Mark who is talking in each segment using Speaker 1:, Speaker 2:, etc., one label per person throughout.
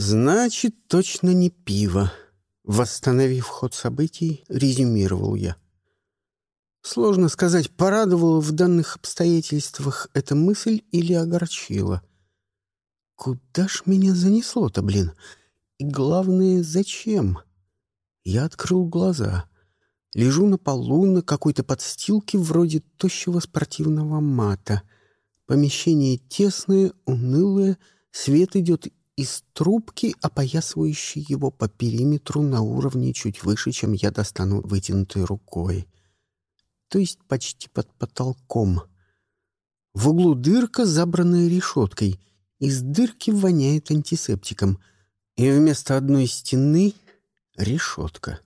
Speaker 1: «Значит, точно не пиво», — восстановив ход событий, резюмировал я. Сложно сказать, порадовала в данных обстоятельствах эта мысль или огорчила. Куда ж меня занесло-то, блин? И главное, зачем? Я открыл глаза. Лежу на полу на какой-то подстилке вроде тощего спортивного мата. Помещение тесное, унылое, свет идет из трубки, опоясывающей его по периметру на уровне чуть выше, чем я достану вытянутой рукой. То есть почти под потолком. В углу дырка, забранная решеткой. Из дырки воняет антисептиком. И вместо одной стены — решетка.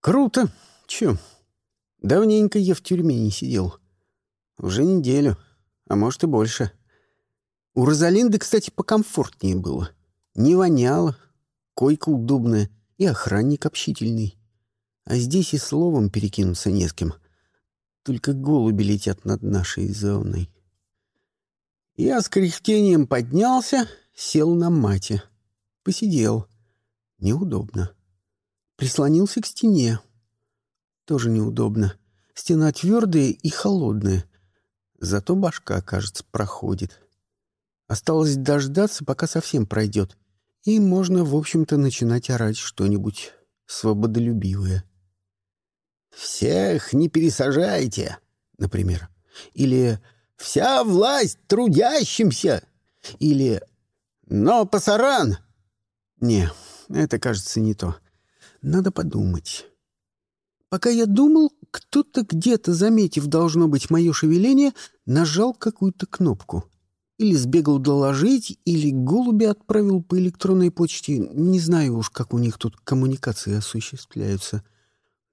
Speaker 1: Круто. Чё? Давненько я в тюрьме не сидел. Уже неделю, а может и больше. — у Розалинды, кстати, покомфортнее было. Не воняло, койка удобная и охранник общительный. А здесь и словом перекинуться не с кем. Только голуби летят над нашей зоной. Я с кряхтением поднялся, сел на мате. Посидел. Неудобно. Прислонился к стене. Тоже неудобно. Стена твердая и холодная. Зато башка, кажется, проходит. Осталось дождаться, пока совсем пройдет, и можно, в общем-то, начинать орать что-нибудь свободолюбивое. «Всех не пересажайте», например. Или «Вся власть трудящимся», или «Но пасаран». Не, это, кажется, не то. Надо подумать. Пока я думал, кто-то где-то, заметив, должно быть, мое шевеление, нажал какую-то кнопку — или сбегал доложить, или голуби отправил по электронной почте. Не знаю уж, как у них тут коммуникации осуществляются.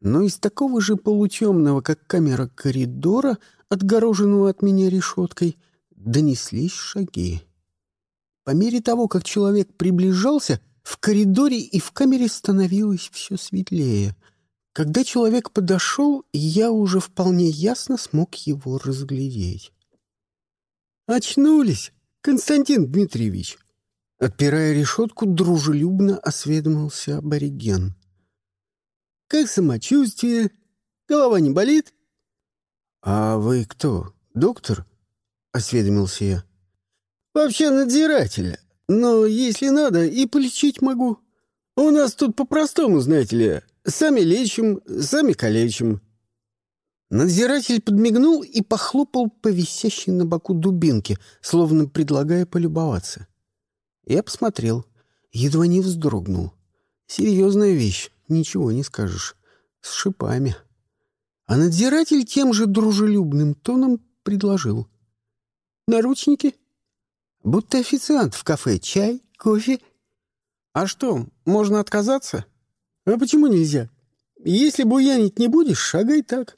Speaker 1: Но из такого же полутемного, как камера коридора, отгороженного от меня решеткой, донеслись шаги. По мере того, как человек приближался, в коридоре и в камере становилось все светлее. Когда человек подошел, я уже вполне ясно смог его разглядеть. «Очнулись, Константин Дмитриевич!» Отпирая решетку, дружелюбно осведомился абориген. «Как самочувствие? Голова не болит?» «А вы кто, доктор?» — осведомился я. «Вообще надзиратель, но если надо, и полечить могу. У нас тут по-простому, знаете ли, сами лечим, сами калечим. Надзиратель подмигнул и похлопал по висящей на боку дубинке, словно предлагая полюбоваться. Я посмотрел, едва не вздрогнул. Серьезная вещь, ничего не скажешь. С шипами. А надзиратель тем же дружелюбным тоном предложил. «Наручники? Будто официант в кафе. Чай, кофе. А что, можно отказаться? А почему нельзя? Если буянить не будешь, шагай так».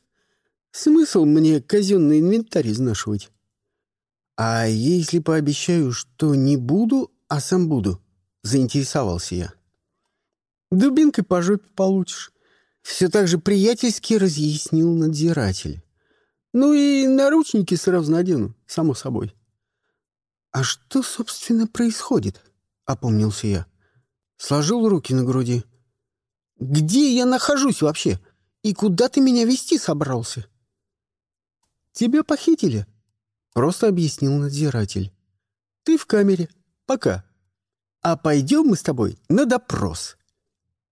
Speaker 1: Смысл мне казенный инвентарь изнашивать? А если пообещаю, что не буду, а сам буду? Заинтересовался я. Дубинкой по жопе получишь. Все так же приятельски разъяснил надзиратель. Ну и наручники сразу надену, само собой. А что, собственно, происходит? Опомнился я. Сложил руки на груди. Где я нахожусь вообще? И куда ты меня вести собрался? — «Тебя похитили», — просто объяснил надзиратель. «Ты в камере. Пока. А пойдем мы с тобой на допрос.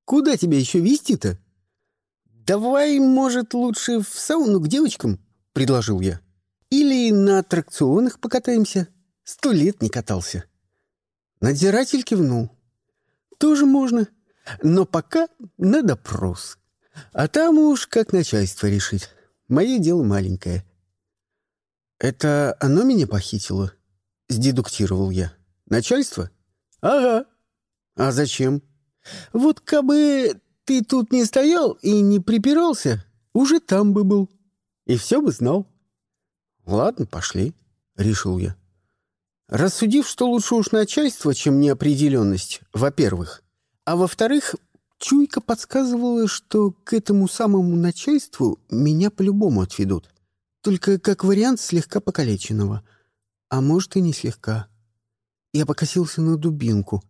Speaker 1: Куда тебя еще вести-то?» «Давай, может, лучше в сауну к девочкам?» — предложил я. «Или на аттракционах покатаемся. Сто лет не катался». Надзиратель кивнул. «Тоже можно, но пока на допрос. А там уж как начальство решит. Мое дело маленькое. «Это оно меня похитило?» — сдедуктировал я. «Начальство?» «Ага». «А зачем?» «Вот кабы ты тут не стоял и не припирался, уже там бы был. И все бы знал». «Ладно, пошли», — решил я. Рассудив, что лучше уж начальство, чем неопределенность, во-первых, а во-вторых, чуйка подсказывала, что к этому самому начальству меня по-любому отведут. Только как вариант слегка покалеченного. А может, и не слегка. Я покосился на дубинку.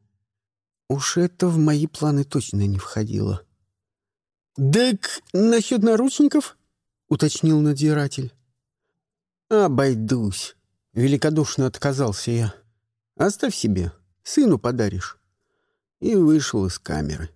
Speaker 1: Уж это в мои планы точно не входило. «Так насчет наручников?» — уточнил надзиратель. «Обойдусь», — великодушно отказался я. «Оставь себе, сыну подаришь». И вышел из камеры.